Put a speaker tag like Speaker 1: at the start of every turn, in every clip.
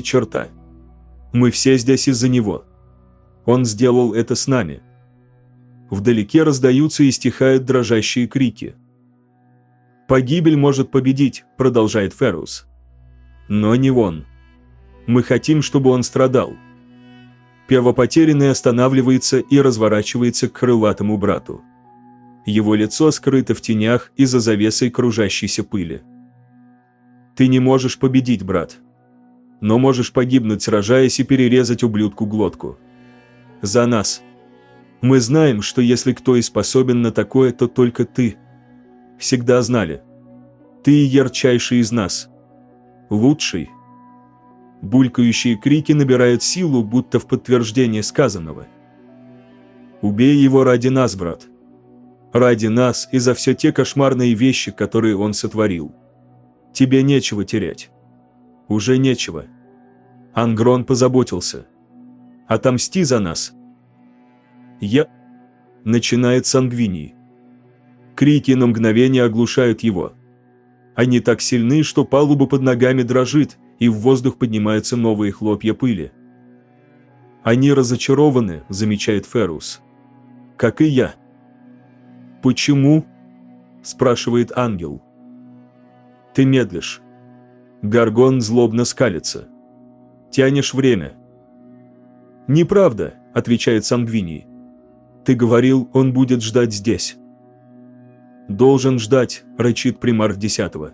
Speaker 1: черта. Мы все здесь из-за него. Он сделал это с нами. Вдалеке раздаются и стихают дрожащие крики. «Погибель может победить», – продолжает Феррус. «Но не он. Мы хотим, чтобы он страдал». Первопотерянный останавливается и разворачивается к крылатому брату. Его лицо скрыто в тенях и за завесой кружащейся пыли. «Ты не можешь победить, брат. Но можешь погибнуть, сражаясь и перерезать ублюдку глотку. За нас. Мы знаем, что если кто и способен на такое, то только ты. Всегда знали. Ты ярчайший из нас. Лучший, Булькающие крики набирают силу, будто в подтверждение сказанного. «Убей его ради нас, брат. Ради нас и за все те кошмарные вещи, которые он сотворил. Тебе нечего терять. Уже нечего. Ангрон позаботился. Отомсти за нас. Я...» Начинает сангвиний. Крики на мгновение оглушают его. Они так сильны, что палуба под ногами дрожит, и в воздух поднимаются новые хлопья пыли. «Они разочарованы», – замечает Феррус. «Как и я». «Почему?» – спрашивает ангел. «Ты медлишь». Гаргон злобно скалится. «Тянешь время». «Неправда», – отвечает Сангвиний. «Ты говорил, он будет ждать здесь». «Должен ждать», – рычит примарх десятого.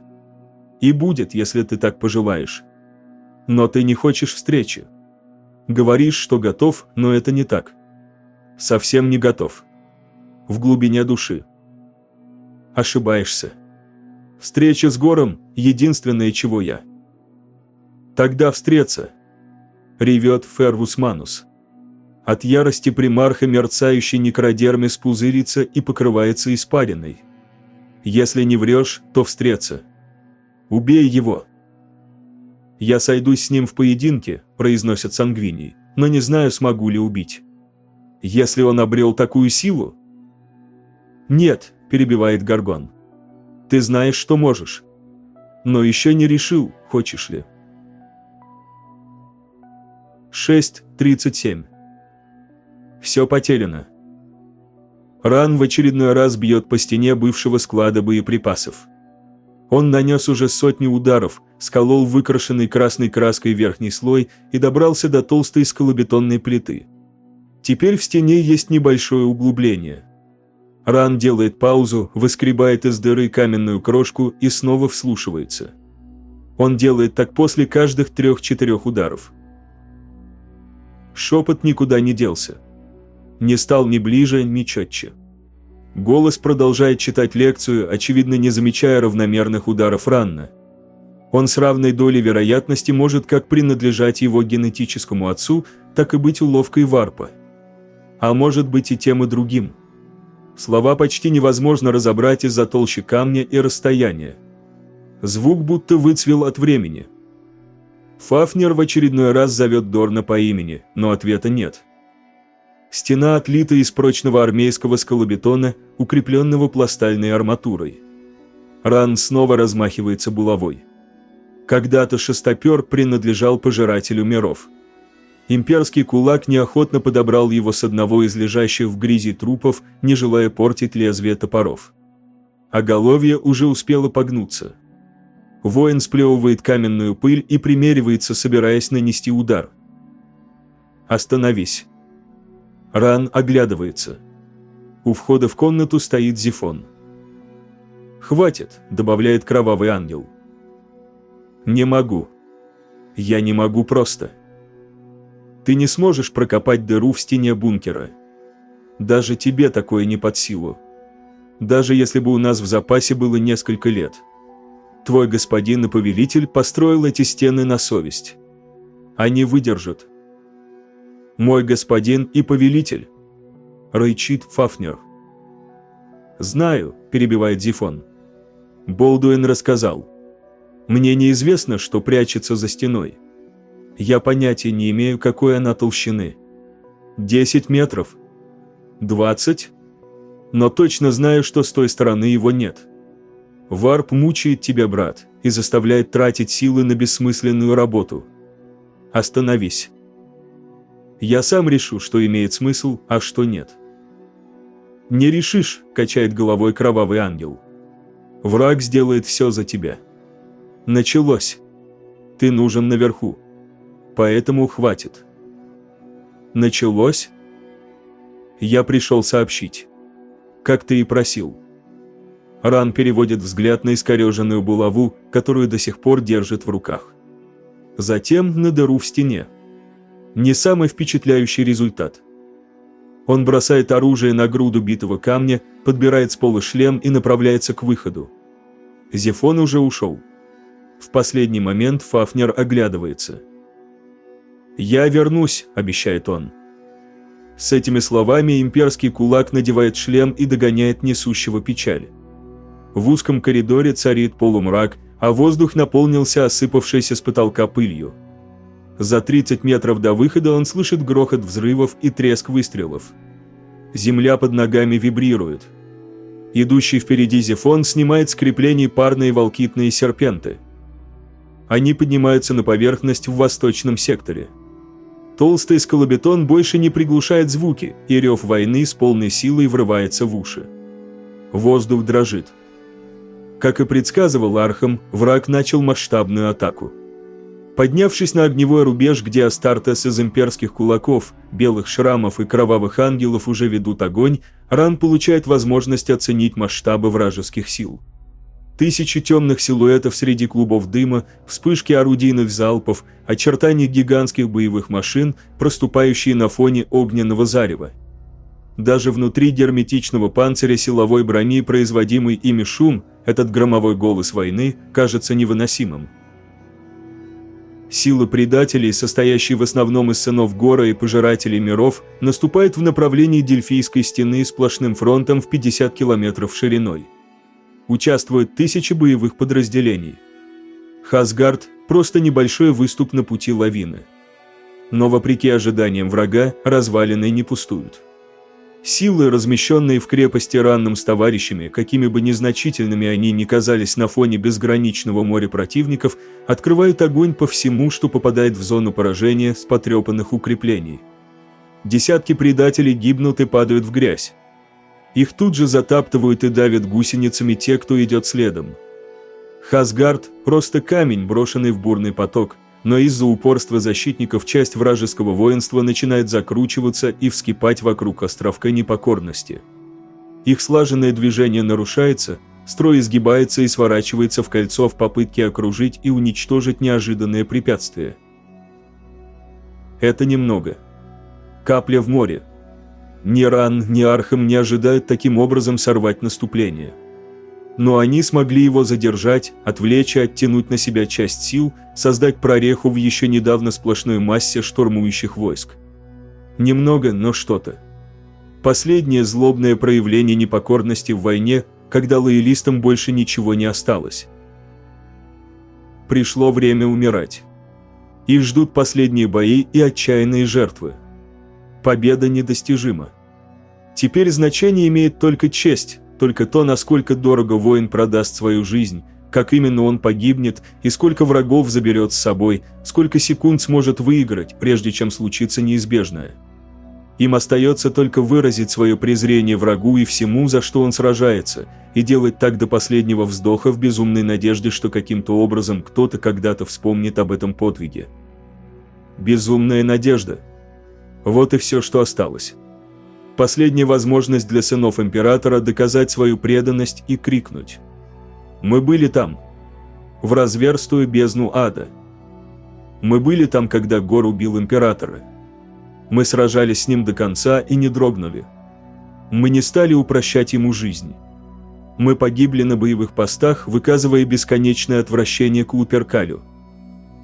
Speaker 1: «И будет, если ты так пожелаешь». Но ты не хочешь встречи. Говоришь, что готов, но это не так. Совсем не готов. В глубине души. Ошибаешься. Встреча с Гором – единственное, чего я. Тогда встреться. Ревет Фервус Манус. От ярости примарха мерцающий некродермис пузырится и покрывается испариной. Если не врешь, то встреться. Убей его. «Я сойдусь с ним в поединке», – произносит Сангвиний, – «но не знаю, смогу ли убить». «Если он обрел такую силу?» «Нет», – перебивает Гаргон. «Ты знаешь, что можешь. Но еще не решил, хочешь ли». 6.37 Все потеряно. Ран в очередной раз бьет по стене бывшего склада боеприпасов. Он нанес уже сотни ударов, сколол выкрашенный красной краской верхний слой и добрался до толстой скалобетонной плиты. Теперь в стене есть небольшое углубление. Ран делает паузу, выскребает из дыры каменную крошку и снова вслушивается. Он делает так после каждых трех-четырех ударов. Шепот никуда не делся. Не стал ни ближе, ни четче. Голос продолжает читать лекцию, очевидно не замечая равномерных ударов Ранна. Он с равной долей вероятности может как принадлежать его генетическому отцу, так и быть уловкой варпа. А может быть и тем и другим. Слова почти невозможно разобрать из-за толщи камня и расстояния. Звук будто выцвел от времени. Фафнер в очередной раз зовет Дорна по имени, но ответа нет. Стена отлита из прочного армейского скалобетона, укрепленного пластальной арматурой. Ран снова размахивается булавой. Когда-то шестопер принадлежал пожирателю миров. Имперский кулак неохотно подобрал его с одного из лежащих в грязи трупов, не желая портить лезвие топоров. Оголовье уже успело погнуться. Воин сплевывает каменную пыль и примеривается, собираясь нанести удар. «Остановись!» Ран оглядывается. У входа в комнату стоит Зифон. «Хватит», — добавляет кровавый ангел. «Не могу. Я не могу просто. Ты не сможешь прокопать дыру в стене бункера. Даже тебе такое не под силу. Даже если бы у нас в запасе было несколько лет. Твой господин и повелитель построил эти стены на совесть. Они выдержат, «Мой господин и повелитель», – рычит Фафнер. «Знаю», – перебивает Зифон. Болдуин рассказал. «Мне неизвестно, что прячется за стеной. Я понятия не имею, какой она толщины. Десять метров? Двадцать? Но точно знаю, что с той стороны его нет. Варп мучает тебя, брат, и заставляет тратить силы на бессмысленную работу. Остановись. Я сам решу, что имеет смысл, а что нет. Не решишь, качает головой кровавый ангел. Враг сделает все за тебя. Началось. Ты нужен наверху. Поэтому хватит. Началось? Я пришел сообщить. Как ты и просил. Ран переводит взгляд на искореженную булаву, которую до сих пор держит в руках. Затем на дыру в стене. Не самый впечатляющий результат. Он бросает оружие на груду битого камня, подбирает с пола шлем и направляется к выходу. Зефон уже ушел. В последний момент Фафнер оглядывается. «Я вернусь», – обещает он. С этими словами имперский кулак надевает шлем и догоняет несущего печаль. В узком коридоре царит полумрак, а воздух наполнился осыпавшейся с потолка пылью. За 30 метров до выхода он слышит грохот взрывов и треск выстрелов. Земля под ногами вибрирует. Идущий впереди Зефон снимает с креплений парные волкитные серпенты. Они поднимаются на поверхность в восточном секторе. Толстый скалобетон больше не приглушает звуки, и рев войны с полной силой врывается в уши. Воздух дрожит. Как и предсказывал Архам, враг начал масштабную атаку. Поднявшись на огневой рубеж, где Астартес из имперских кулаков, белых шрамов и кровавых ангелов уже ведут огонь, Ран получает возможность оценить масштабы вражеских сил. Тысячи темных силуэтов среди клубов дыма, вспышки орудийных залпов, очертания гигантских боевых машин, проступающие на фоне огненного зарева. Даже внутри герметичного панциря силовой брони, производимый ими шум, этот громовой голос войны кажется невыносимым. Силы предателей, состоящие в основном из сынов Гора и пожирателей миров, наступают в направлении Дельфийской стены сплошным фронтом в 50 километров шириной. Участвуют тысячи боевых подразделений. Хасгард – просто небольшой выступ на пути лавины. Но вопреки ожиданиям врага, развалины не пустуют. Силы, размещенные в крепости ранным с товарищами, какими бы незначительными они ни казались на фоне безграничного моря противников, открывают огонь по всему, что попадает в зону поражения с потрепанных укреплений. Десятки предателей гибнут и падают в грязь. Их тут же затаптывают и давят гусеницами те, кто идет следом. Хасгард – просто камень, брошенный в бурный поток – но из-за упорства защитников часть вражеского воинства начинает закручиваться и вскипать вокруг островка непокорности. Их слаженное движение нарушается, строй изгибается и сворачивается в кольцо в попытке окружить и уничтожить неожиданное препятствие. Это немного. Капля в море. Ни Ран, ни Архам не ожидают таким образом сорвать наступление но они смогли его задержать, отвлечь и оттянуть на себя часть сил, создать прореху в еще недавно сплошной массе штурмующих войск. Немного, но что-то. Последнее злобное проявление непокорности в войне, когда лоялистам больше ничего не осталось. Пришло время умирать. Их ждут последние бои и отчаянные жертвы. Победа недостижима. Теперь значение имеет только честь, только то, насколько дорого воин продаст свою жизнь, как именно он погибнет и сколько врагов заберет с собой, сколько секунд сможет выиграть, прежде чем случится неизбежное. Им остается только выразить свое презрение врагу и всему, за что он сражается, и делать так до последнего вздоха в безумной надежде, что каким-то образом кто-то когда-то вспомнит об этом подвиге. Безумная надежда. Вот и все, что осталось последняя возможность для сынов императора доказать свою преданность и крикнуть. «Мы были там, в разверстую бездну ада. Мы были там, когда Гор убил императора. Мы сражались с ним до конца и не дрогнули. Мы не стали упрощать ему жизнь. Мы погибли на боевых постах, выказывая бесконечное отвращение к Луперкалю.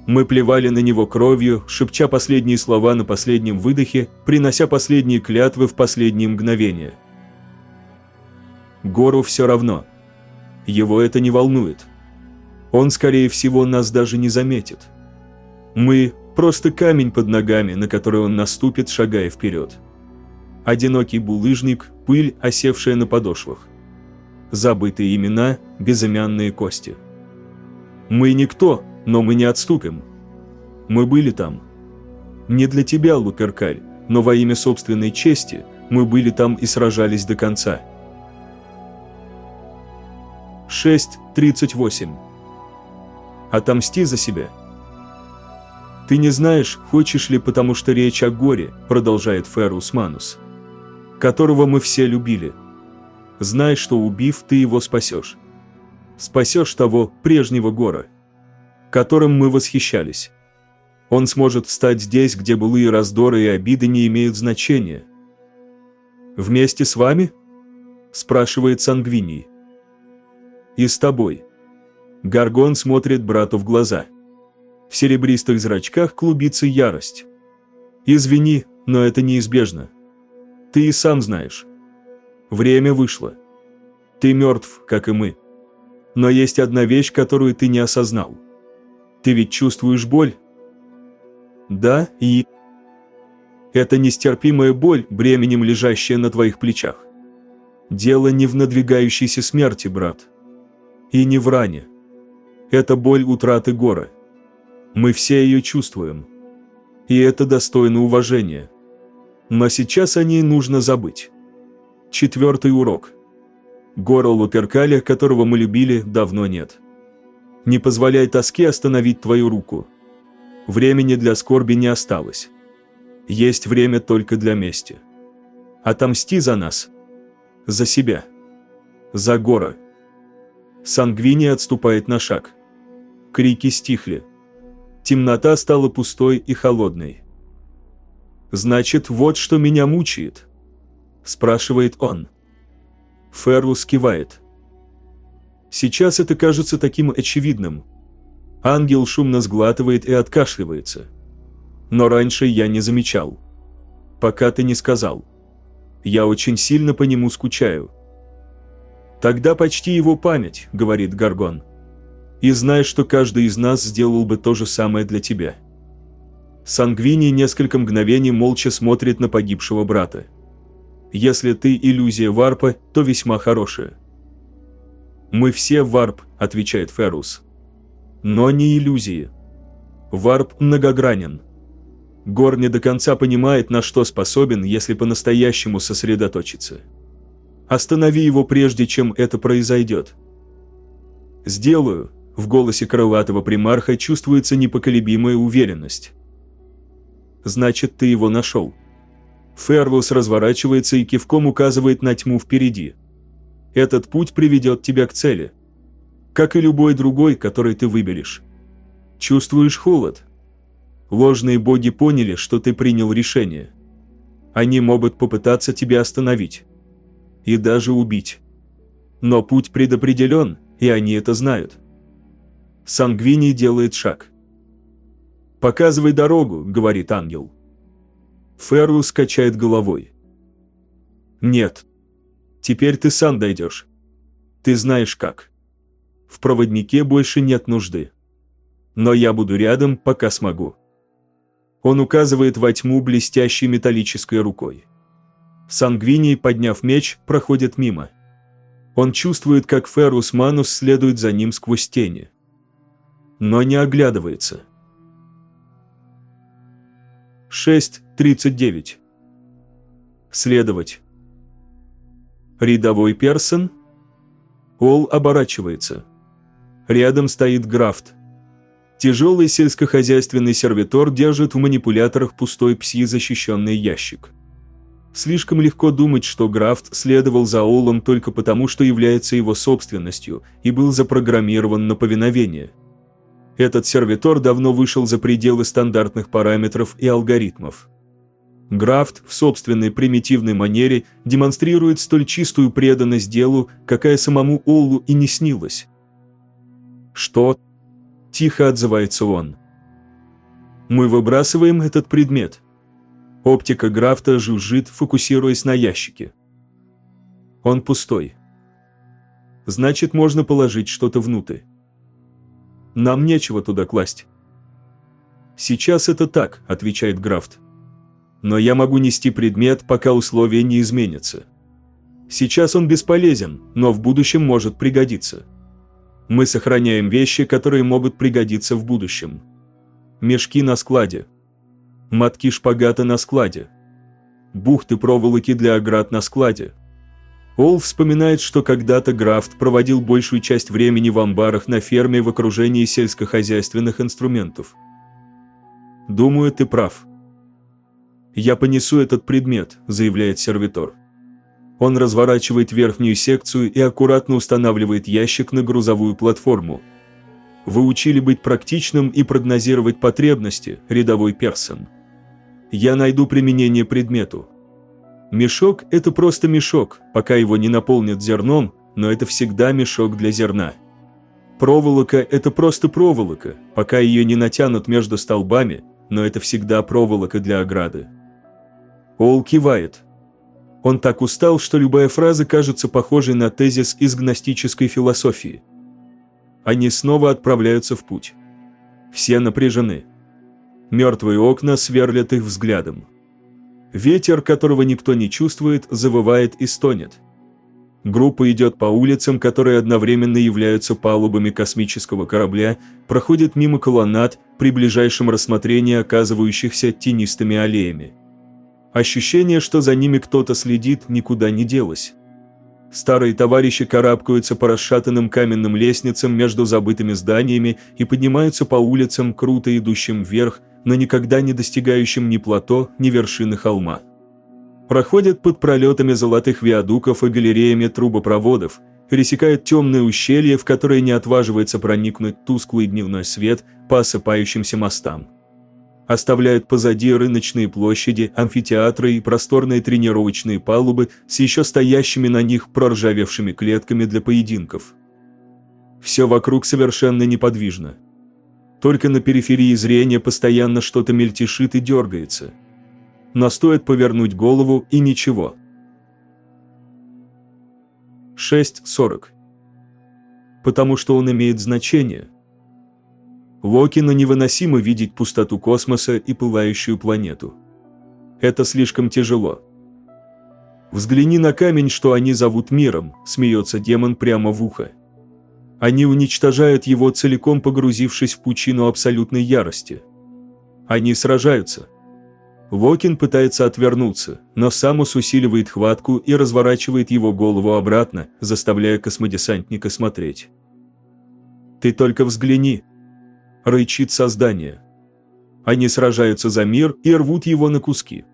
Speaker 1: Мы плевали на него кровью, шепча последние слова на последнем выдохе, принося последние клятвы в последние мгновения. Гору все равно. Его это не волнует. Он, скорее всего, нас даже не заметит. Мы – просто камень под ногами, на который он наступит, шагая вперед. Одинокий булыжник, пыль, осевшая на подошвах. Забытые имена, безымянные кости. Мы никто, но мы не отступим. Мы были там. Не для тебя, Луперкаль, но во имя собственной чести мы были там и сражались до конца. 6.38 Отомсти за себя. Ты не знаешь, хочешь ли, потому что речь о горе, продолжает Ферус Манус, которого мы все любили. Знай, что убив, ты его спасешь. Спасешь того прежнего гора, которым мы восхищались. Он сможет встать здесь, где былые раздоры и обиды не имеют значения. «Вместе с вами?» – спрашивает Сангвиний. «И с тобой». Гаргон смотрит брату в глаза. В серебристых зрачках клубится ярость. «Извини, но это неизбежно. Ты и сам знаешь. Время вышло. Ты мертв, как и мы. Но есть одна вещь, которую ты не осознал. Ты ведь чувствуешь боль, да, и... Это нестерпимая боль, бременем лежащая на твоих плечах. Дело не в надвигающейся смерти, брат. И не в ране. Это боль утраты гора. Мы все ее чувствуем. И это достойно уважения. Но сейчас о ней нужно забыть. Четвертый урок. Гора Луперкаля, которого мы любили, давно нет. Не позволяй тоске остановить твою руку. Времени для скорби не осталось. Есть время только для мести. Отомсти за нас. За себя. За гора. Сангвини отступает на шаг. Крики стихли. Темнота стала пустой и холодной. «Значит, вот что меня мучает?» – спрашивает он. Феррус кивает. Сейчас это кажется таким очевидным, Ангел шумно сглатывает и откашливается. Но раньше я не замечал. Пока ты не сказал. Я очень сильно по нему скучаю. Тогда почти его память, говорит Гаргон. И знай, что каждый из нас сделал бы то же самое для тебя. Сангвини несколько мгновений молча смотрит на погибшего брата. Если ты иллюзия варпа, то весьма хорошая. «Мы все варп», — отвечает Феррус но не иллюзии. Варп многогранен. Гор не до конца понимает, на что способен, если по-настоящему сосредоточиться. Останови его прежде, чем это произойдет. «Сделаю», – в голосе крылатого примарха чувствуется непоколебимая уверенность. «Значит, ты его нашел». Ферлус разворачивается и кивком указывает на тьму впереди. «Этот путь приведет тебя к цели» как и любой другой, который ты выберешь. Чувствуешь холод? Ложные боги поняли, что ты принял решение. Они могут попытаться тебя остановить. И даже убить. Но путь предопределен, и они это знают. Сангвини делает шаг. «Показывай дорогу», — говорит ангел. Ферлус качает головой. «Нет. Теперь ты сам дойдешь. Ты знаешь как» в проводнике больше нет нужды. Но я буду рядом, пока смогу. Он указывает во тьму блестящей металлической рукой. Сангвиний, подняв меч, проходит мимо. Он чувствует, как Феррус Манус следует за ним сквозь тени. Но не оглядывается. 6.39 Следовать. Рядовой Персон? Ол оборачивается. Рядом стоит Графт. Тяжелый сельскохозяйственный сервитор держит в манипуляторах пустой пси-защищенный ящик. Слишком легко думать, что Графт следовал за Олом только потому, что является его собственностью и был запрограммирован на повиновение. Этот сервитор давно вышел за пределы стандартных параметров и алгоритмов. Графт в собственной примитивной манере демонстрирует столь чистую преданность делу, какая самому Оллу и не снилась. «Что?» – тихо отзывается он. «Мы выбрасываем этот предмет». Оптика Графта жужжит, фокусируясь на ящике. Он пустой. Значит, можно положить что-то внутрь. Нам нечего туда класть. «Сейчас это так», – отвечает Графт. «Но я могу нести предмет, пока условия не изменятся. Сейчас он бесполезен, но в будущем может пригодиться». Мы сохраняем вещи, которые могут пригодиться в будущем. Мешки на складе. Мотки шпагата на складе. Бухты проволоки для оград на складе. Ол вспоминает, что когда-то Графт проводил большую часть времени в амбарах на ферме в окружении сельскохозяйственных инструментов. «Думаю, ты прав». «Я понесу этот предмет», – заявляет сервитор. Он разворачивает верхнюю секцию и аккуратно устанавливает ящик на грузовую платформу. Вы учили быть практичным и прогнозировать потребности, рядовой персон. Я найду применение предмету. Мешок – это просто мешок, пока его не наполнят зерном, но это всегда мешок для зерна. Проволока – это просто проволока, пока ее не натянут между столбами, но это всегда проволока для ограды. Ол кивает. Он так устал, что любая фраза кажется похожей на тезис из гностической философии. Они снова отправляются в путь. Все напряжены. Мертвые окна сверлят их взглядом. Ветер, которого никто не чувствует, завывает и стонет. Группа идет по улицам, которые одновременно являются палубами космического корабля, проходит мимо колоннад, при ближайшем рассмотрении оказывающихся тенистыми аллеями. Ощущение, что за ними кто-то следит, никуда не делось. Старые товарищи карабкаются по расшатанным каменным лестницам между забытыми зданиями и поднимаются по улицам, круто идущим вверх, но никогда не достигающим ни плато, ни вершины холма. Проходят под пролетами золотых виадуков и галереями трубопроводов, пересекают темные ущелья, в которые не отваживается проникнуть тусклый дневной свет по осыпающимся мостам оставляют позади рыночные площади, амфитеатры и просторные тренировочные палубы с еще стоящими на них проржавевшими клетками для поединков. Все вокруг совершенно неподвижно. Только на периферии зрения постоянно что-то мельтешит и дергается. Но стоит повернуть голову и ничего. 6.40 Потому что он имеет значение. Локину невыносимо видеть пустоту космоса и пылающую планету. Это слишком тяжело. «Взгляни на камень, что они зовут миром», – смеется демон прямо в ухо. Они уничтожают его, целиком погрузившись в пучину абсолютной ярости. Они сражаются. Локин пытается отвернуться, но Самус усиливает хватку и разворачивает его голову обратно, заставляя космодесантника смотреть. «Ты только взгляни», рычит создание. Они сражаются за мир и рвут его на куски.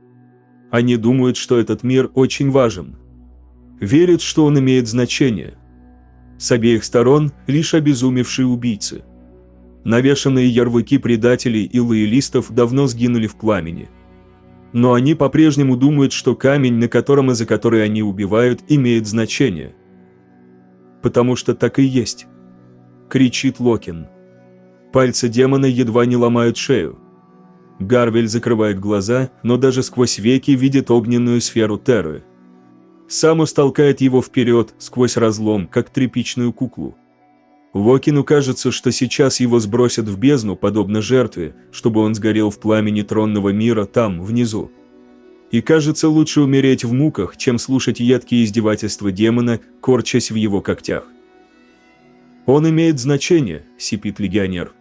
Speaker 1: Они думают, что этот мир очень важен. Верят, что он имеет значение. С обеих сторон лишь обезумевшие убийцы. Навешанные ярлыки предателей и лоялистов давно сгинули в пламени. Но они по-прежнему думают, что камень, на котором и за который они убивают, имеет значение. Потому что так и есть. Кричит Локин. Пальцы демона едва не ломают шею. Гарвель закрывает глаза, но даже сквозь веки видит огненную сферу Терры. Самус толкает его вперед, сквозь разлом, как тряпичную куклу. Вокину кажется, что сейчас его сбросят в бездну, подобно жертве, чтобы он сгорел в пламени тронного мира там, внизу. И кажется, лучше умереть в муках, чем слушать едкие издевательства демона, корчась в его когтях. «Он имеет значение», – сипит легионер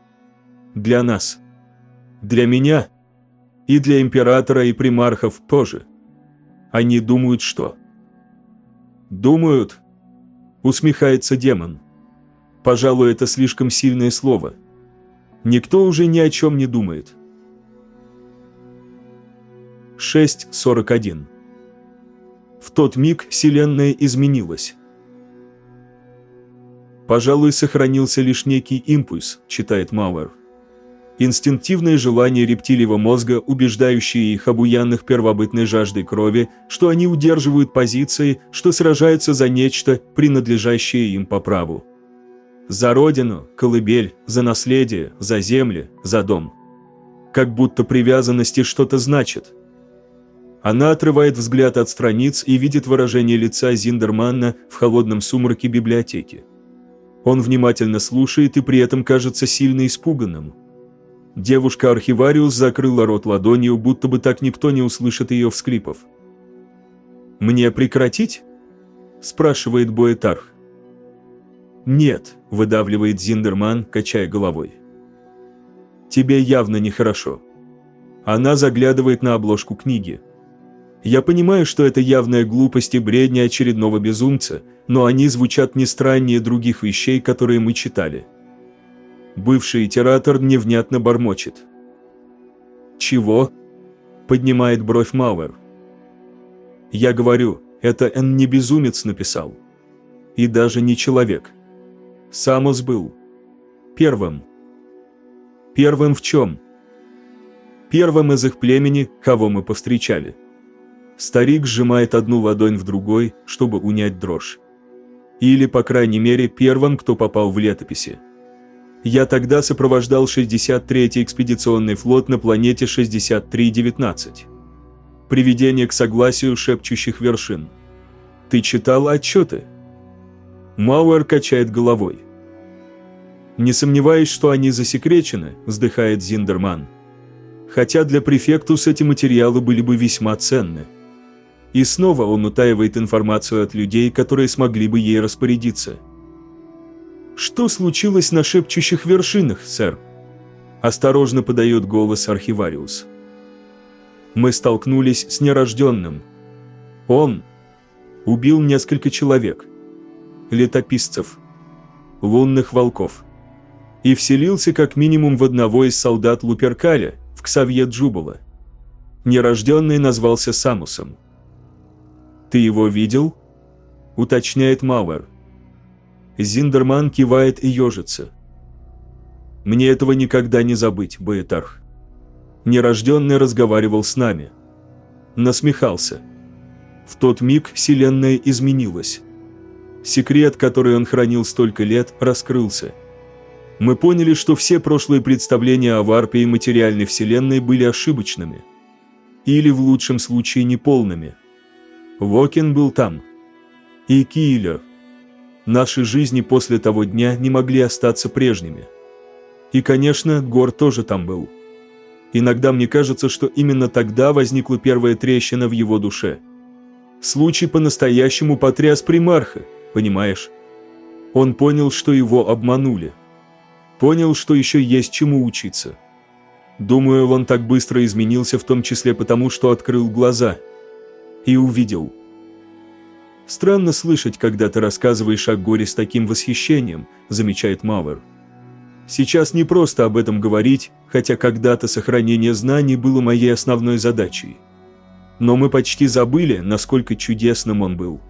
Speaker 1: для нас. Для меня и для императора и примархов тоже. Они думают что? Думают, усмехается демон. Пожалуй, это слишком сильное слово. Никто уже ни о чем не думает. 6.41 В тот миг Вселенная изменилась. Пожалуй, сохранился лишь некий импульс, читает Мауэр инстинктивное желание рептилиевого мозга, убеждающее их обуянных первобытной жаждой крови, что они удерживают позиции, что сражаются за нечто, принадлежащее им по праву. За родину, колыбель, за наследие, за земли, за дом. Как будто привязанности что-то значит. Она отрывает взгляд от страниц и видит выражение лица Зиндерманна в холодном сумраке библиотеки. Он внимательно слушает и при этом кажется сильно испуганным – Девушка-архивариус закрыла рот ладонью, будто бы так никто не услышит ее всклипов. «Мне прекратить?» – спрашивает Боэтарх. «Нет», – выдавливает Зиндерман, качая головой. «Тебе явно нехорошо. Она заглядывает на обложку книги. Я понимаю, что это явная глупость и бредня очередного безумца, но они звучат не страннее других вещей, которые мы читали. Бывший итератор невнятно бормочет. «Чего?» – поднимает бровь Мауэр. Я говорю, это Н не безумец написал. И даже не человек. Самос был. Первым. Первым в чем? Первым из их племени, кого мы повстречали. Старик сжимает одну ладонь в другой, чтобы унять дрожь. Или, по крайней мере, первым, кто попал в летописи. Я тогда сопровождал 63-й экспедиционный флот на планете 6319. Приведение к согласию шепчущих вершин. Ты читал отчеты? Мауэр качает головой. «Не сомневаюсь, что они засекречены», – вздыхает Зиндерман. «Хотя для префектус эти материалы были бы весьма ценны». И снова он утаивает информацию от людей, которые смогли бы ей распорядиться. «Что случилось на шепчущих вершинах, сэр?» Осторожно подает голос архивариус. «Мы столкнулись с нерожденным. Он убил несколько человек, летописцев, лунных волков, и вселился как минимум в одного из солдат Луперкаля, в Ксавье Джубала. Нерожденный назвался Самусом. «Ты его видел?» – уточняет Мауэр. Зиндерман кивает и ежится. «Мне этого никогда не забыть, Боэтарх. Нерожденный разговаривал с нами. Насмехался. В тот миг Вселенная изменилась. Секрет, который он хранил столько лет, раскрылся. Мы поняли, что все прошлые представления о варпе и материальной Вселенной были ошибочными. Или, в лучшем случае, неполными – Вокин был там. И Киллер. Наши жизни после того дня не могли остаться прежними. И, конечно, Гор тоже там был. Иногда мне кажется, что именно тогда возникла первая трещина в его душе. Случай по-настоящему потряс примарха, понимаешь? Он понял, что его обманули. Понял, что еще есть чему учиться. Думаю, он так быстро изменился в том числе потому, что открыл глаза – и увидел. «Странно слышать, когда ты рассказываешь о горе с таким восхищением», замечает Мауэр. «Сейчас не просто об этом говорить, хотя когда-то сохранение знаний было моей основной задачей. Но мы почти забыли, насколько чудесным он был.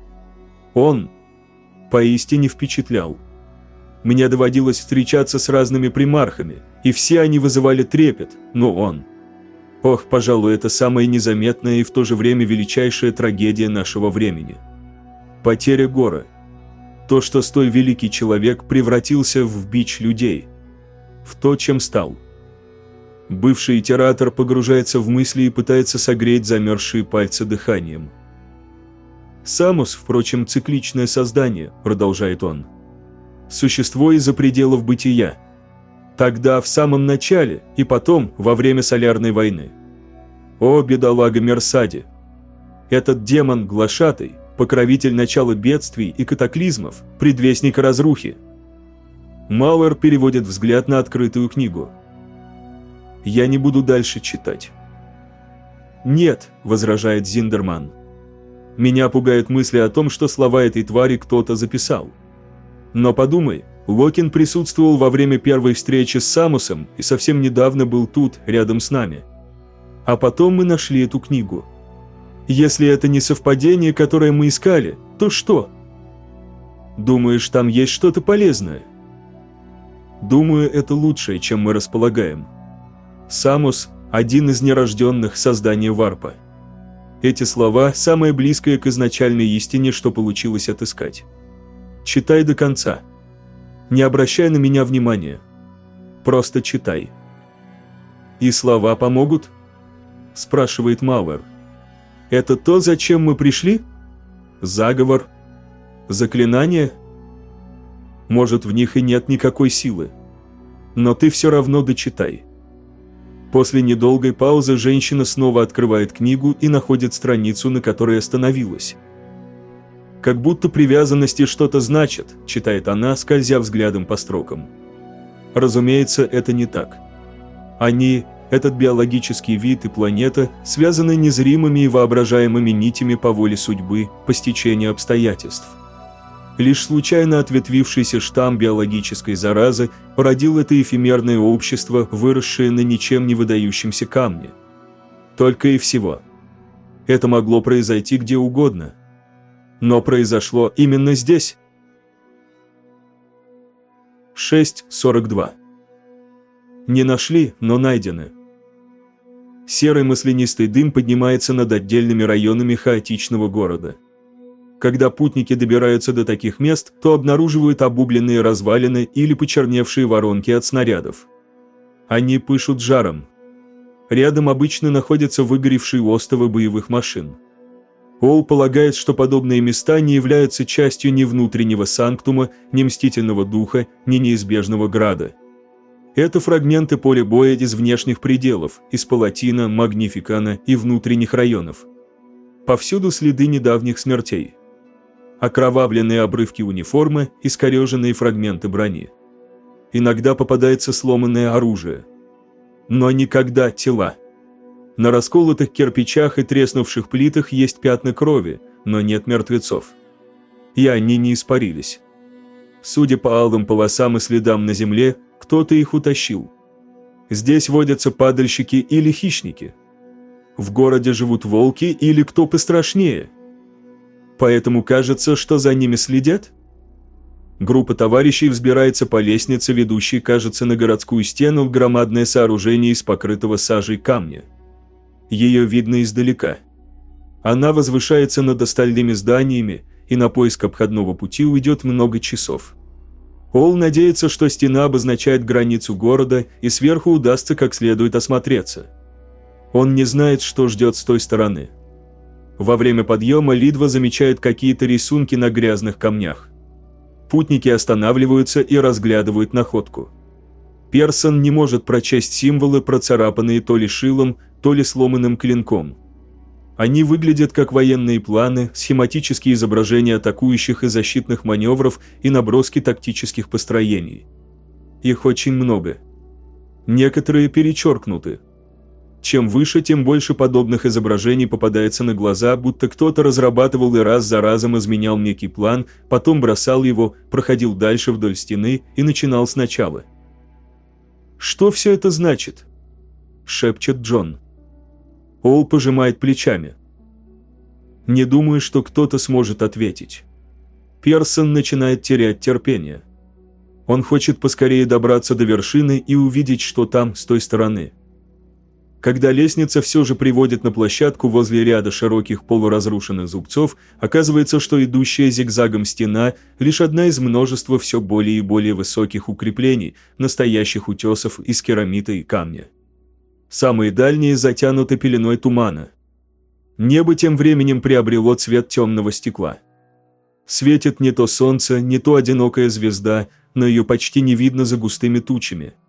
Speaker 1: Он поистине впечатлял. Мне доводилось встречаться с разными примархами, и все они вызывали трепет, но он – Ох, пожалуй, это самая незаметная и в то же время величайшая трагедия нашего времени. Потеря гора. То, что столь великий человек превратился в бич людей. В то, чем стал. Бывший итератор погружается в мысли и пытается согреть замерзшие пальцы дыханием. «Самус, впрочем, цикличное создание», – продолжает он. «Существо из-за пределов бытия, Тогда, в самом начале, и потом, во время Солярной войны. О, бедолага Мерсади! Этот демон глашатый, покровитель начала бедствий и катаклизмов, предвестник разрухи. Мауэр переводит взгляд на открытую книгу. «Я не буду дальше читать». «Нет», – возражает Зиндерман. «Меня пугают мысли о том, что слова этой твари кто-то записал. Но подумай, Локин присутствовал во время первой встречи с Самусом и совсем недавно был тут, рядом с нами. А потом мы нашли эту книгу. Если это не совпадение, которое мы искали, то что? Думаешь, там есть что-то полезное? Думаю, это лучшее, чем мы располагаем. Самус – один из нерожденных создания варпа. Эти слова – самое близкое к изначальной истине, что получилось отыскать. Читай до конца – не обращай на меня внимания. Просто читай. И слова помогут? Спрашивает Мауэр. Это то, зачем мы пришли? Заговор? Заклинание? Может, в них и нет никакой силы. Но ты все равно дочитай. После недолгой паузы женщина снова открывает книгу и находит страницу, на которой остановилась. Как будто привязанности что-то значат, читает она, скользя взглядом по строкам. Разумеется, это не так. Они этот биологический вид и планета связаны незримыми и воображаемыми нитями по воле судьбы, по стечению обстоятельств. Лишь случайно ответвившийся штамм биологической заразы породил это эфемерное общество, выросшее на ничем не выдающемся камне. Только и всего. Это могло произойти где угодно. Но произошло именно здесь. 6.42 Не нашли, но найдены. Серый маслянистый дым поднимается над отдельными районами хаотичного города – когда путники добираются до таких мест, то обнаруживают обугленные развалины или почерневшие воронки от снарядов. Они пышут жаром. Рядом обычно находятся выгоревшие остовы боевых машин. Ол полагает, что подобные места не являются частью ни внутреннего санктума, ни мстительного духа, ни неизбежного града. Это фрагменты поля боя из внешних пределов, из палатина, магнификана и внутренних районов. Повсюду следы недавних смертей окровавленные обрывки униформы, искореженные фрагменты брони. Иногда попадается сломанное оружие. Но никогда тела. На расколотых кирпичах и треснувших плитах есть пятна крови, но нет мертвецов. И они не испарились. Судя по алым полосам и следам на земле, кто-то их утащил. Здесь водятся падальщики или хищники. В городе живут волки или кто пострашнее – поэтому кажется, что за ними следят? Группа товарищей взбирается по лестнице, ведущей, кажется, на городскую стену громадное сооружение из покрытого сажей камня. Ее видно издалека. Она возвышается над остальными зданиями, и на поиск обходного пути уйдет много часов. Ол надеется, что стена обозначает границу города, и сверху удастся как следует осмотреться. Он не знает, что ждет с той стороны. Во время подъема Лидва замечает какие-то рисунки на грязных камнях. Путники останавливаются и разглядывают находку. Персон не может прочесть символы, процарапанные то ли шилом, то ли сломанным клинком. Они выглядят как военные планы, схематические изображения атакующих и защитных маневров и наброски тактических построений. Их очень много. Некоторые перечеркнуты, чем выше, тем больше подобных изображений попадается на глаза, будто кто-то разрабатывал и раз за разом изменял некий план, потом бросал его, проходил дальше вдоль стены и начинал сначала. «Что все это значит?» – шепчет Джон. Ол пожимает плечами. Не думаю, что кто-то сможет ответить. Персон начинает терять терпение. Он хочет поскорее добраться до вершины и увидеть, что там, с той стороны – когда лестница все же приводит на площадку возле ряда широких полуразрушенных зубцов, оказывается, что идущая зигзагом стена – лишь одна из множества все более и более высоких укреплений, настоящих утесов из керамита и камня. Самые дальние затянуты пеленой тумана. Небо тем временем приобрело цвет темного стекла. Светит не то солнце, не то одинокая звезда, но ее почти не видно за густыми тучами –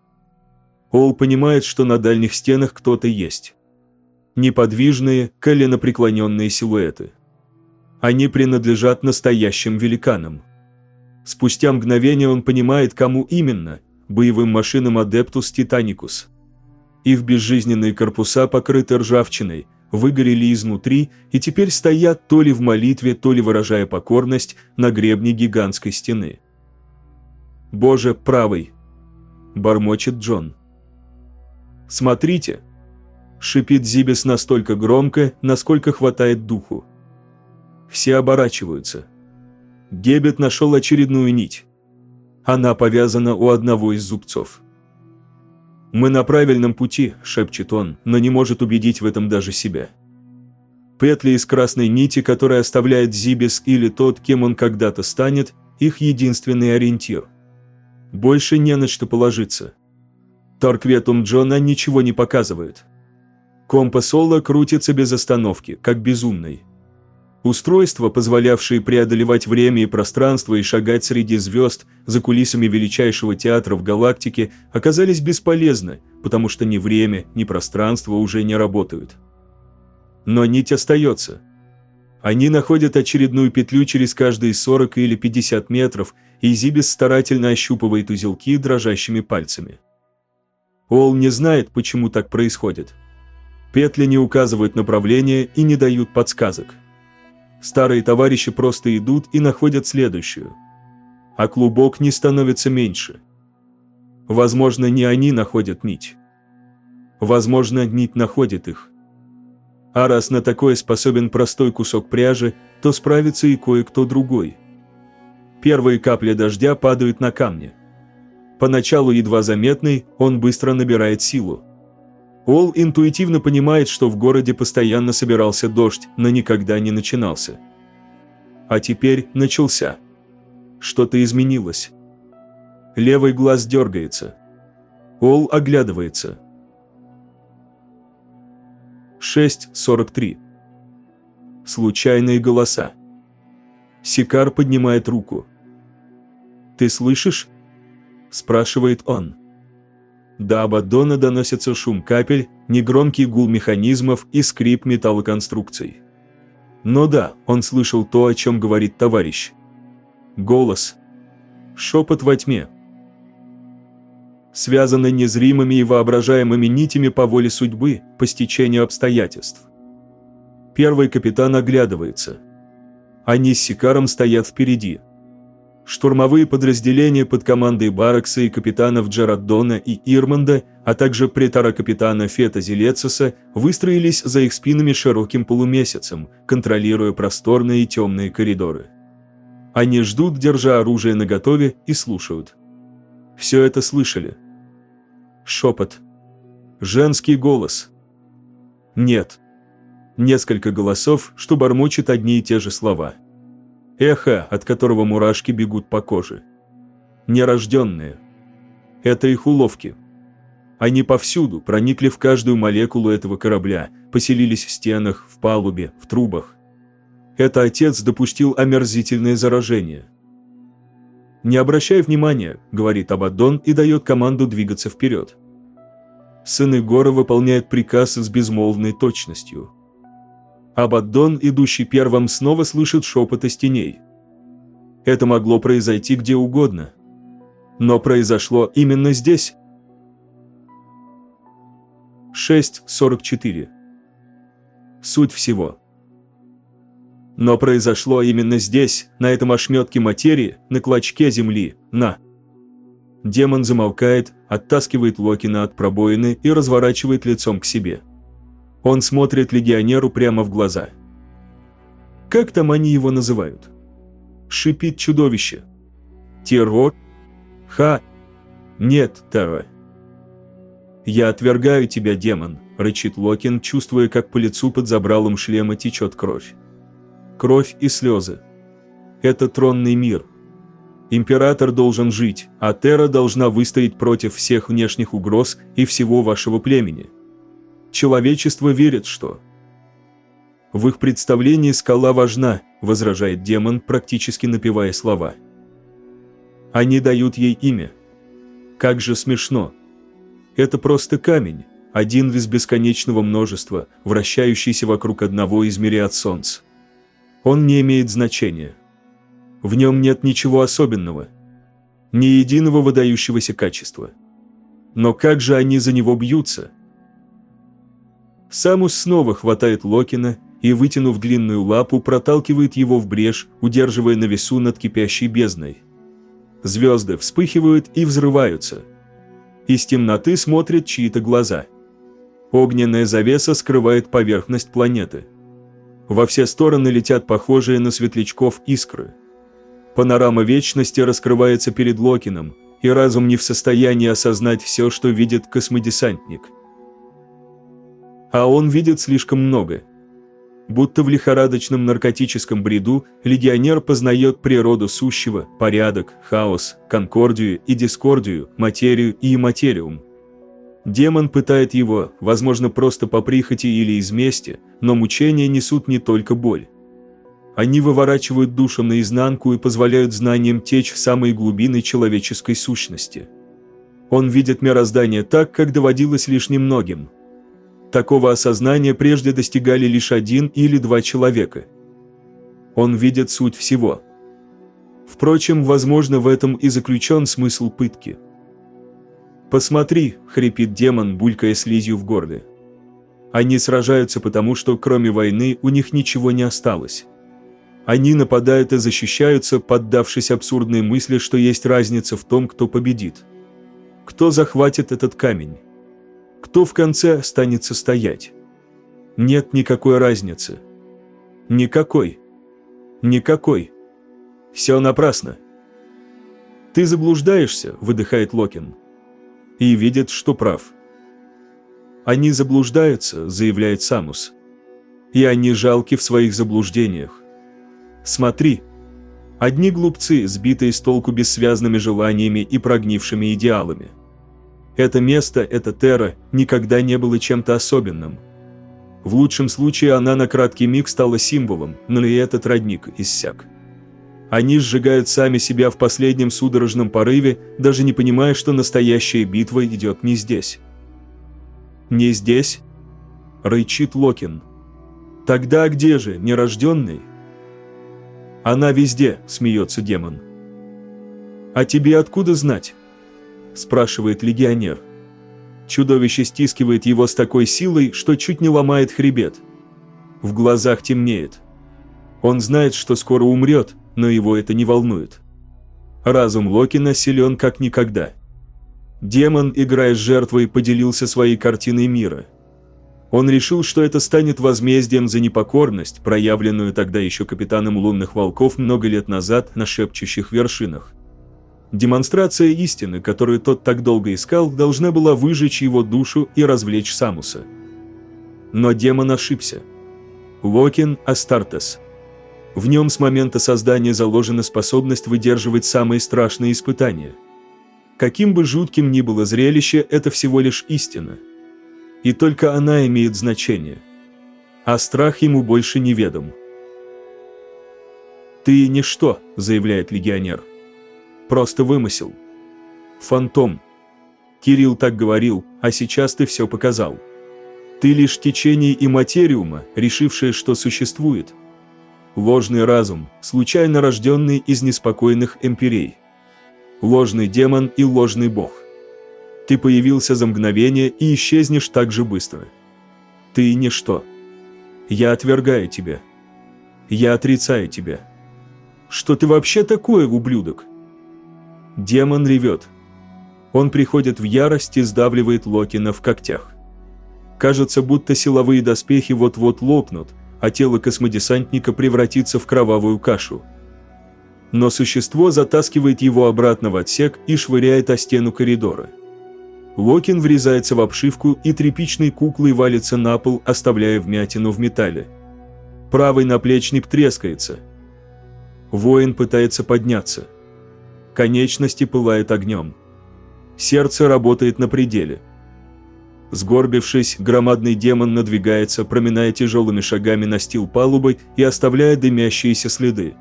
Speaker 1: Ол понимает, что на дальних стенах кто-то есть. Неподвижные, коленопреклоненные силуэты. Они принадлежат настоящим великанам. Спустя мгновение он понимает, кому именно – боевым машинам Адептус Титаникус. Их безжизненные корпуса покрыты ржавчиной, выгорели изнутри и теперь стоят то ли в молитве, то ли выражая покорность на гребне гигантской стены. «Боже, правый!» – бормочет Джон. «Смотрите!» Шипит Зибис настолько громко, насколько хватает духу. Все оборачиваются. Гебет нашел очередную нить. Она повязана у одного из зубцов. «Мы на правильном пути», – шепчет он, но не может убедить в этом даже себя. Петли из красной нити, которая оставляет Зибис или тот, кем он когда-то станет, их единственный ориентир. Больше не на что положиться. Торкветум Джона ничего не показывает. Компас Олла крутится без остановки, как безумный. Устройства, позволявшие преодолевать время и пространство и шагать среди звезд за кулисами величайшего театра в галактике, оказались бесполезны, потому что ни время, ни пространство уже не работают. Но нить остается. Они находят очередную петлю через каждые 40 или 50 метров, и Зибис старательно ощупывает узелки дрожащими пальцами. Ол не знает, почему так происходит. Петли не указывают направление и не дают подсказок. Старые товарищи просто идут и находят следующую. А клубок не становится меньше. Возможно, не они находят нить. Возможно, нить находит их. А раз на такое способен простой кусок пряжи, то справится и кое-кто другой. Первые капли дождя падают на камни. Поначалу едва заметный, он быстро набирает силу. Ол интуитивно понимает, что в городе постоянно собирался дождь, но никогда не начинался. А теперь начался. Что-то изменилось. Левый глаз дергается. Ол оглядывается. 6.43. Случайные голоса. Сикар поднимает руку. «Ты слышишь?» – спрашивает он. До Абаддона доносится шум капель, негромкий гул механизмов и скрип металлоконструкций. Но да, он слышал то, о чем говорит товарищ. Голос. Шепот во тьме. Связаны незримыми и воображаемыми нитями по воле судьбы, по стечению обстоятельств. Первый капитан оглядывается. Они с Сикаром стоят впереди – штурмовые подразделения под командой Баракса и капитанов Джараддона и Ирманда, а также претара-капитана Фета Зелецеса выстроились за их спинами широким полумесяцем, контролируя просторные и темные коридоры. Они ждут, держа оружие наготове, и слушают. Все это слышали. Шепот. Женский голос. Нет. Несколько голосов, что бормочет одни и те же слова – эхо, от которого мурашки бегут по коже. Нерожденные. Это их уловки. Они повсюду, проникли в каждую молекулу этого корабля, поселились в стенах, в палубе, в трубах. Это отец допустил омерзительное заражение. «Не обращай внимания», — говорит Абаддон и дает команду двигаться вперед. Сыны Гора выполняют приказ с безмолвной точностью – Абаддон, идущий первым, снова слышит шепот из теней. Это могло произойти где угодно. Но произошло именно здесь. 6.44 Суть всего. Но произошло именно здесь, на этом ошметке материи, на клочке земли, на. Демон замолкает, оттаскивает Локина от пробоины и разворачивает лицом к себе. Он смотрит легионеру прямо в глаза. Как там они его называют? Шипит чудовище. Террор? Ха? Нет, Тара. «Я отвергаю тебя, демон», – рычит Локин, чувствуя, как по лицу под забралом шлема течет кровь. Кровь и слезы. Это тронный мир. Император должен жить, а Тера должна выстоять против всех внешних угроз и всего вашего племени – Человечество верит, что... В их представлении скала важна, возражает демон, практически напевая слова. Они дают ей имя. Как же смешно. Это просто камень, один из бесконечного множества, вращающийся вокруг одного из мириад солнц. Он не имеет значения. В нем нет ничего особенного, ни единого выдающегося качества. Но как же они за него бьются – Самус снова хватает Локина и, вытянув длинную лапу, проталкивает его в брешь, удерживая на весу над кипящей бездной. Звезды вспыхивают и взрываются. Из темноты смотрят чьи-то глаза. Огненная завеса скрывает поверхность планеты. Во все стороны летят похожие на светлячков искры. Панорама вечности раскрывается перед Локином, и разум не в состоянии осознать все, что видит космодесантник – а он видит слишком много. Будто в лихорадочном наркотическом бреду легионер познает природу сущего, порядок, хаос, конкордию и дискордию, материю и материум. Демон пытает его, возможно, просто по прихоти или из мести, но мучения несут не только боль. Они выворачивают душу наизнанку и позволяют знаниям течь в самые глубины человеческой сущности. Он видит мироздание так, как доводилось лишь немногим – Такого осознания прежде достигали лишь один или два человека. Он видит суть всего. Впрочем, возможно, в этом и заключен смысл пытки. «Посмотри!» – хрипит демон, булькая слизью в горле. Они сражаются потому, что кроме войны у них ничего не осталось. Они нападают и защищаются, поддавшись абсурдной мысли, что есть разница в том, кто победит. Кто захватит этот камень? Кто в конце останется стоять? Нет никакой разницы. Никакой. Никакой. Все напрасно. «Ты заблуждаешься», – выдыхает Локин. И видит, что прав. «Они заблуждаются», – заявляет Самус. «И они жалки в своих заблуждениях. Смотри. Одни глупцы, сбитые с толку бессвязными желаниями и прогнившими идеалами. Это место, эта Терра, никогда не было чем-то особенным. В лучшем случае она на краткий миг стала символом, но и этот родник иссяк. Они сжигают сами себя в последнем судорожном порыве, даже не понимая, что настоящая битва идет не здесь. «Не здесь?» – рычит Локин. «Тогда где же, нерожденный?» «Она везде», – смеется демон. «А тебе откуда знать?» – спрашивает легионер. Чудовище стискивает его с такой силой, что чуть не ломает хребет. В глазах темнеет. Он знает, что скоро умрет, но его это не волнует. Разум Локина силен как никогда. Демон, играя с жертвой, поделился своей картиной мира – он решил, что это станет возмездием за непокорность, проявленную тогда еще капитаном лунных волков много лет назад на шепчущих вершинах. Демонстрация истины, которую тот так долго искал, должна была выжечь его душу и развлечь Самуса. Но демон ошибся. Локин Астартес. В нем с момента создания заложена способность выдерживать самые страшные испытания. Каким бы жутким ни было зрелище, это всего лишь истина – и только она имеет значение. А страх ему больше неведом. «Ты ничто», – заявляет легионер. «Просто вымысел. Фантом. Кирилл так говорил, а сейчас ты все показал. Ты лишь течение и материума, решившее, что существует. Ложный разум, случайно рожденный из неспокойных эмпирей. Ложный демон и ложный бог – ты появился за мгновение и исчезнешь так же быстро. Ты ничто. Я отвергаю тебя. Я отрицаю тебя. Что ты вообще такое, ублюдок? Демон ревет. Он приходит в ярость и сдавливает Локина в когтях. Кажется, будто силовые доспехи вот-вот лопнут, а тело космодесантника превратится в кровавую кашу. Но существо затаскивает его обратно в отсек и швыряет о стену коридора. Локин врезается в обшивку и тряпичной куклой валится на пол, оставляя вмятину в металле. Правый наплечник трескается. Воин пытается подняться. Конечности пылают огнем. Сердце работает на пределе. Сгорбившись, громадный демон надвигается, проминая тяжелыми шагами настил палубы и оставляя дымящиеся следы.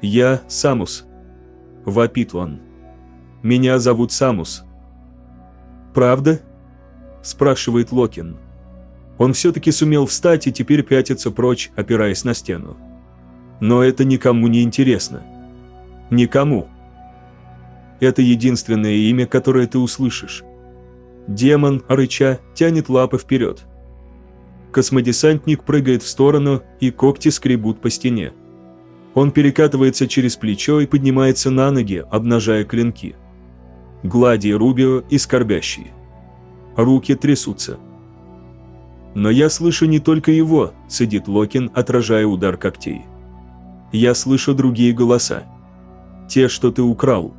Speaker 1: «Я Самус», – вопит он. «Меня зовут Самус». «Правда?» – спрашивает Локин. Он все-таки сумел встать и теперь пятится прочь, опираясь на стену. Но это никому не интересно. Никому. Это единственное имя, которое ты услышишь. Демон, рыча, тянет лапы вперед. Космодесантник прыгает в сторону, и когти скребут по стене. Он перекатывается через плечо и поднимается на ноги, обнажая клинки. Глади Рубио и скорбящий. Руки трясутся. «Но я слышу не только его», – сидит Локин, отражая удар когтей. «Я слышу другие голоса. Те, что ты украл.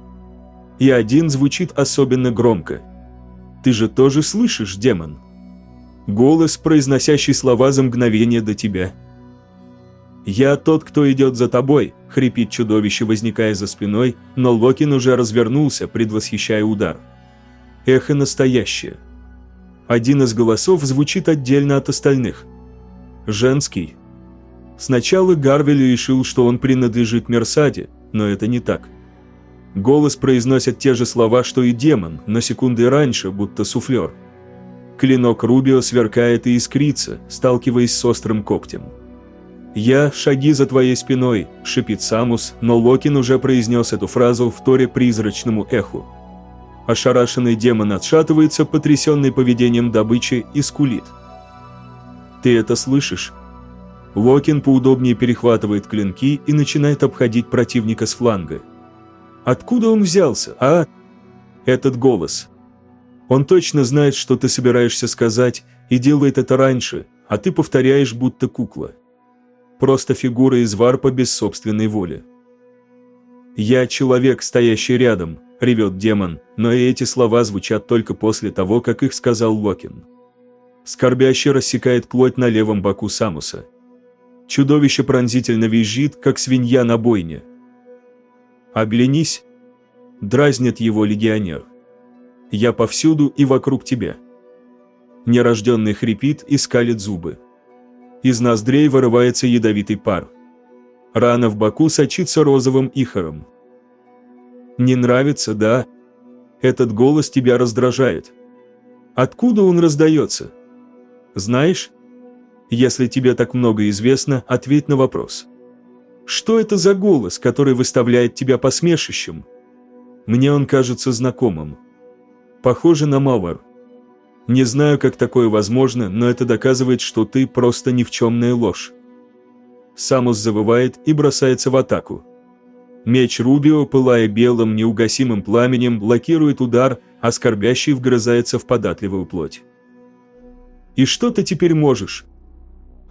Speaker 1: И один звучит особенно громко. Ты же тоже слышишь, демон?» Голос, произносящий слова за мгновение до тебя – «Я тот, кто идет за тобой», – хрипит чудовище, возникая за спиной, но Локин уже развернулся, предвосхищая удар. Эхо настоящее. Один из голосов звучит отдельно от остальных. Женский. Сначала Гарвель решил, что он принадлежит Мерсаде, но это не так. Голос произносит те же слова, что и демон, но секунды раньше, будто суфлер. Клинок Рубио сверкает и искрится, сталкиваясь с острым когтем. «Я – шаги за твоей спиной», – шипит Самус, но Локин уже произнес эту фразу в торе призрачному эху. Ошарашенный демон отшатывается, потрясенный поведением добычи, и скулит. «Ты это слышишь?» Локин поудобнее перехватывает клинки и начинает обходить противника с фланга. «Откуда он взялся, а?» Этот голос. Он точно знает, что ты собираешься сказать, и делает это раньше, а ты повторяешь, будто кукла. Просто фигура из варпа без собственной воли. «Я человек, стоящий рядом», – ревет демон, но и эти слова звучат только после того, как их сказал Локин. Скорбяще рассекает плоть на левом боку Самуса. Чудовище пронзительно визжит, как свинья на бойне. «Оглянись!» – дразнит его легионер. «Я повсюду и вокруг тебя». Нерожденный хрипит и скалит зубы. Из ноздрей вырывается ядовитый пар. Рана в боку сочится розовым ихором. Не нравится, да? Этот голос тебя раздражает. Откуда он раздается? Знаешь? Если тебе так много известно, ответь на вопрос. Что это за голос, который выставляет тебя посмешищем? Мне он кажется знакомым. Похоже на Мавар. Не знаю, как такое возможно, но это доказывает, что ты просто никчемная ложь. Самус завывает и бросается в атаку. Меч Рубио, пылая белым неугасимым пламенем, блокирует удар, а скорбящий вгрызается в податливую плоть. «И что ты теперь можешь?»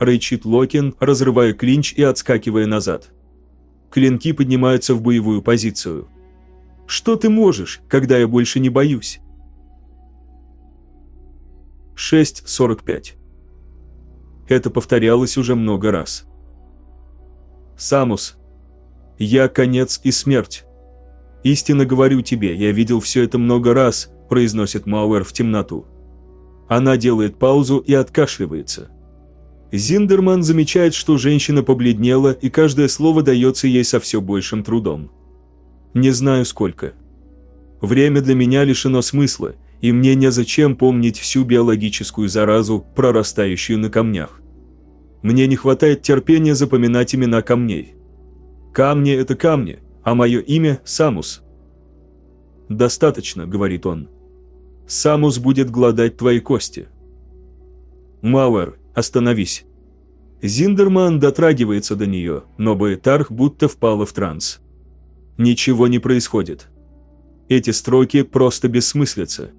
Speaker 1: Рычит Локин, разрывая клинч и отскакивая назад. Клинки поднимаются в боевую позицию. «Что ты можешь, когда я больше не боюсь?» 6.45 Это повторялось уже много раз. Самус. Я конец и смерть. Истинно говорю тебе, я видел все это много раз, произносит Мауэр в темноту. Она делает паузу и откашливается. Зиндерман замечает, что женщина побледнела, и каждое слово дается ей со все большим трудом. Не знаю сколько. Время для меня лишено смысла, и мне незачем помнить всю биологическую заразу, прорастающую на камнях. Мне не хватает терпения запоминать имена камней. Камни – это камни, а мое имя – Самус. «Достаточно», – говорит он. «Самус будет гладать твои кости». «Мауэр, остановись». Зиндерман дотрагивается до нее, но Баэтарх будто впала в транс. Ничего не происходит. Эти строки просто бессмыслятся.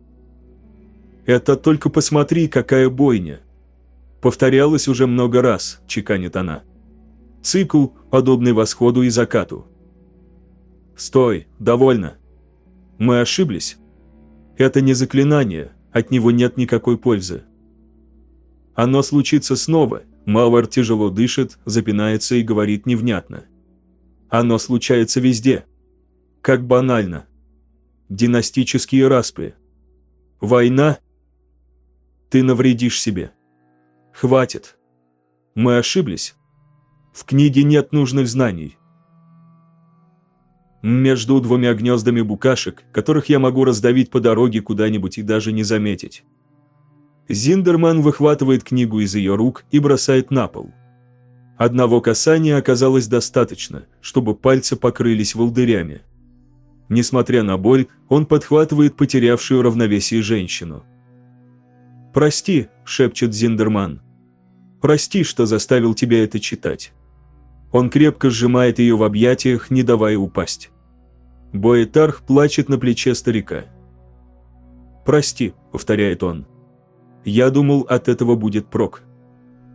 Speaker 1: «Это только посмотри, какая бойня!» повторялось уже много раз, чеканит она. Цикл, подобный восходу и закату. Стой, довольно. Мы ошиблись. Это не заклинание, от него нет никакой пользы. Оно случится снова, Мауэр тяжело дышит, запинается и говорит невнятно. Оно случается везде. Как банально. Династические распри. Война. Ты навредишь себе. Хватит. Мы ошиблись. В книге нет нужных знаний. Между двумя гнездами букашек, которых я могу раздавить по дороге куда-нибудь и даже не заметить. Зиндерман выхватывает книгу из ее рук и бросает на пол. Одного касания оказалось достаточно, чтобы пальцы покрылись волдырями. Несмотря на боль, он подхватывает потерявшую равновесие женщину. «Прости», – шепчет Зиндерман. Прости, что заставил тебя это читать». Он крепко сжимает ее в объятиях, не давая упасть. Боэтарх плачет на плече старика. «Прости», — повторяет он. «Я думал, от этого будет прок.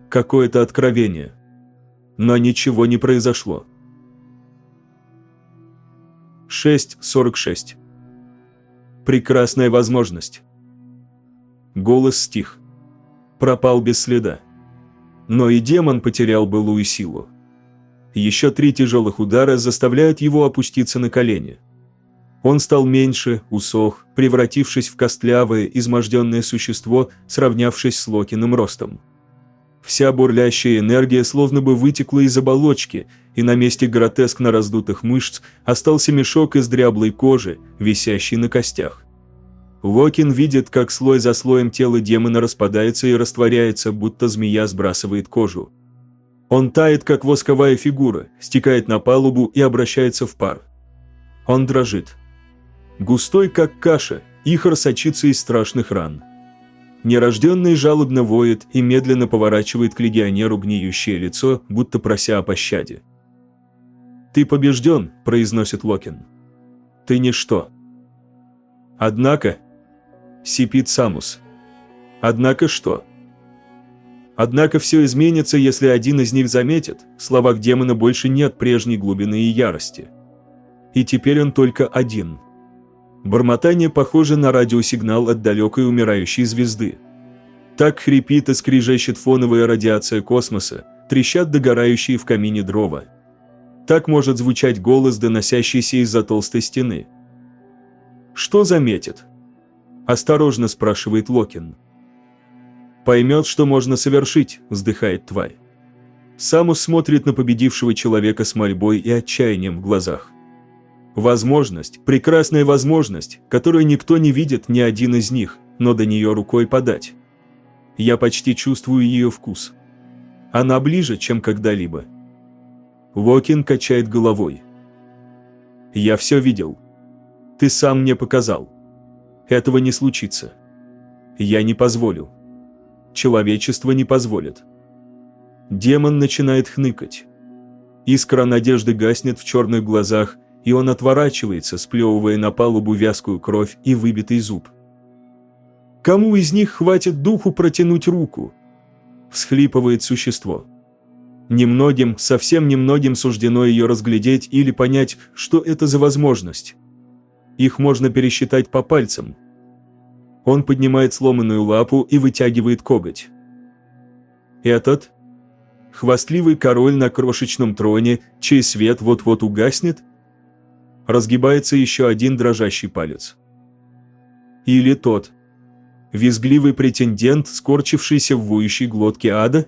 Speaker 1: Какое-то откровение. Но ничего не произошло». 6.46 Прекрасная возможность. Голос стих. Пропал без следа но и демон потерял былую силу. Еще три тяжелых удара заставляют его опуститься на колени. Он стал меньше, усох, превратившись в костлявое, изможденное существо, сравнявшись с Локиным ростом. Вся бурлящая энергия словно бы вытекла из оболочки, и на месте гротескно раздутых мышц остался мешок из дряблой кожи, висящий на костях. Локин видит, как слой за слоем тело демона распадается и растворяется, будто змея сбрасывает кожу. Он тает, как восковая фигура, стекает на палубу и обращается в пар. Он дрожит. Густой, как каша, Ихор сочится из страшных ран. Нерожденный жалобно воет и медленно поворачивает к легионеру гниющее лицо, будто прося о пощаде. «Ты побежден», – произносит Локин. «Ты ничто». «Однако», – сипит Самус. «Однако что?» Однако все изменится, если один из них заметит, в словах демона больше нет прежней глубины и ярости. И теперь он только один. Бормотание похоже на радиосигнал от далекой умирающей звезды. Так хрипит и скрижещет фоновая радиация космоса, трещат догорающие в камине дрова. Так может звучать голос, доносящийся из-за толстой стены. «Что заметит?» – осторожно спрашивает Локин. «Поймет, что можно совершить», – вздыхает тварь. Самус смотрит на победившего человека с мольбой и отчаянием в глазах. Возможность, прекрасная возможность, которую никто не видит, ни один из них, но до нее рукой подать. Я почти чувствую ее вкус. Она ближе, чем когда-либо. Вокин качает головой. «Я все видел. Ты сам мне показал. Этого не случится. Я не позволю. Человечество не позволит». Демон начинает хныкать. Искра надежды гаснет в черных глазах, и он отворачивается, сплевывая на палубу вязкую кровь и выбитый зуб. «Кому из них хватит духу протянуть руку?» – всхлипывает существо. Немногим, совсем немногим суждено ее разглядеть или понять, что это за возможность. Их можно пересчитать по пальцам. Он поднимает сломанную лапу и вытягивает коготь. Этот – хвастливый король на крошечном троне, чей свет вот-вот угаснет? Разгибается еще один дрожащий палец. Или тот – визгливый претендент, скорчившийся в воющей глотке ада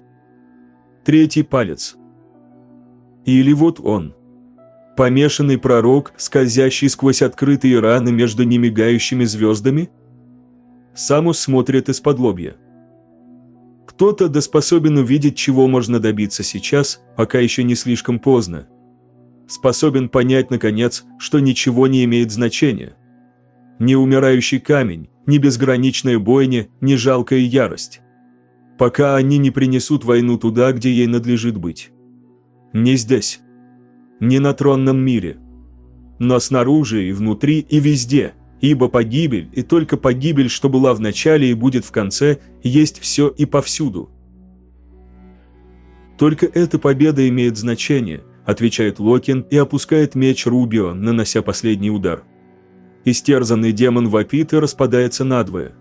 Speaker 1: – третий палец. Или вот он. Помешанный пророк, скользящий сквозь открытые раны между немигающими звездами? Самус смотрит из-под лобья. Кто-то да способен увидеть, чего можно добиться сейчас, пока еще не слишком поздно. Способен понять, наконец, что ничего не имеет значения. Ни умирающий камень, ни безграничная бойня, ни жалкая ярость пока они не принесут войну туда, где ей надлежит быть. Не здесь. Не на тронном мире. Но снаружи и внутри и везде, ибо погибель, и только погибель, что была в начале и будет в конце, есть все и повсюду. Только эта победа имеет значение, отвечает Локин и опускает меч Рубио, нанося последний удар. Истерзанный демон вопит и распадается надвое.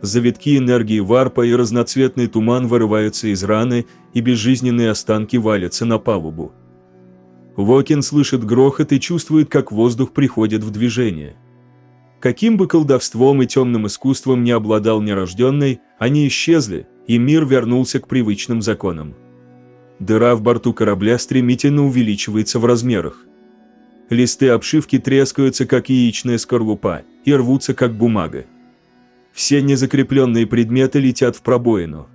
Speaker 1: Завитки энергии варпа и разноцветный туман вырываются из раны, и безжизненные останки валятся на палубу. Вокин слышит грохот и чувствует, как воздух приходит в движение. Каким бы колдовством и темным искусством не обладал нерожденный, они исчезли, и мир вернулся к привычным законам. Дыра в борту корабля стремительно увеличивается в размерах. Листы обшивки трескаются, как яичная скорлупа, и рвутся, как бумага. Все незакрепленные предметы летят в пробоину.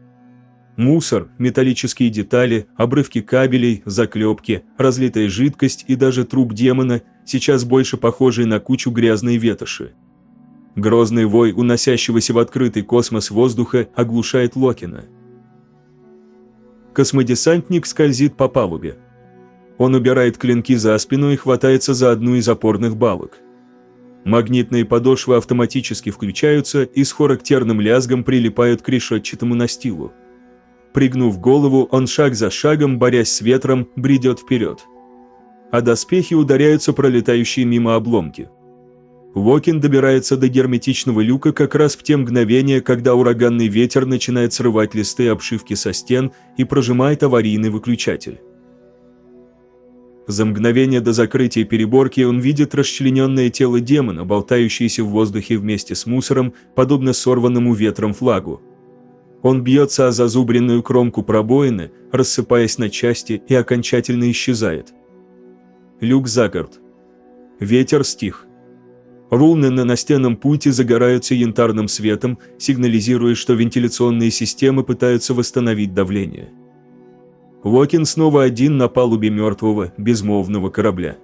Speaker 1: Мусор, металлические детали, обрывки кабелей, заклепки, разлитая жидкость и даже труп демона, сейчас больше похожие на кучу грязной ветоши. Грозный вой, уносящегося в открытый космос воздуха, оглушает Локина. Космодесантник скользит по палубе. Он убирает клинки за спину и хватается за одну из опорных балок. Магнитные подошвы автоматически включаются и с характерным лязгом прилипают к решетчатому настилу. Пригнув голову, он шаг за шагом, борясь с ветром, бредет вперед. А доспехи ударяются пролетающие мимо обломки. Вокин добирается до герметичного люка как раз в те мгновения, когда ураганный ветер начинает срывать листы обшивки со стен и прожимает аварийный выключатель. За мгновение до закрытия переборки он видит расчлененное тело демона, болтающееся в воздухе вместе с мусором, подобно сорванному ветром флагу. Он бьется о зазубренную кромку пробоины, рассыпаясь на части и окончательно исчезает. Люк загорд. Ветер стих. Руны на настенном пути загораются янтарным светом, сигнализируя, что вентиляционные системы пытаются восстановить давление. Локин снова один на палубе мертвого, безмолвного корабля.